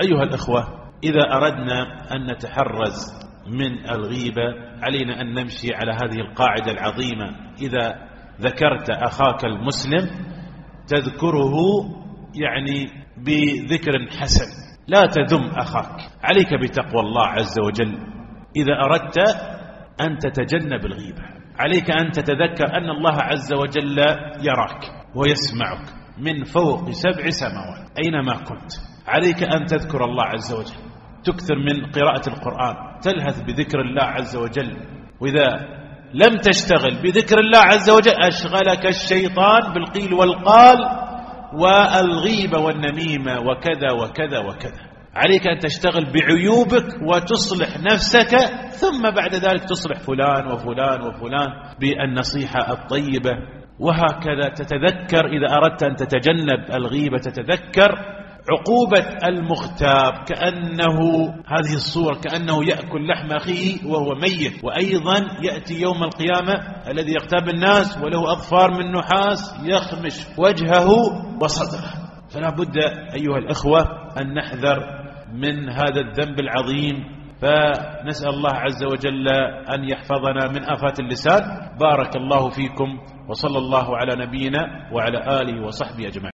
أيها الأخوة إذا أردنا أن نتحرز من الغيبة علينا أن نمشي على هذه القاعدة العظيمة. إذا ذكرت أخاك المسلم تذكره يعني بذكر حسن. لا تذم أخاك. عليك بتقوى الله عز وجل. إذا أردت أن تتجنب الغيبة عليك أن تتذكر أن الله عز وجل يراك ويسمعك من فوق سبع سماوات أينما كنت. عليك أن تذكر الله عز وجل. تكثر من قراءة القرآن. تلهث بذكر الله عز وجل. وإذا لم تشتغل بذكر الله عز وجل أشغلك الشيطان بالقيل والقال والغيبة والنميمة وكذا وكذا وكذا. عليك أن تشتغل بعيوبك وتصلح نفسك ثم بعد ذلك تصلح فلان وفلان وفلان بالنصيحة الطيبة. وهكذا تتذكر إذا أردت أن تتجنب الغيبة تتذكر عقوبة المغتاب كأنه هذه الصورة كأنه يأكل لحم أخيه وهو ميت. وأيضا يأتي يوم القيامة الذي يغتاب الناس وله أظفار من نحاس يخمش وجهه وصدره. فلا بد أيها الأخوة أن نحذر من هذا الذنب العظيم. فنسأل الله عز وجل أن يحفظنا من آفات اللسان. بارك الله فيكم وصلى الله على نبينا وعلى آله وصحبه أجمعين.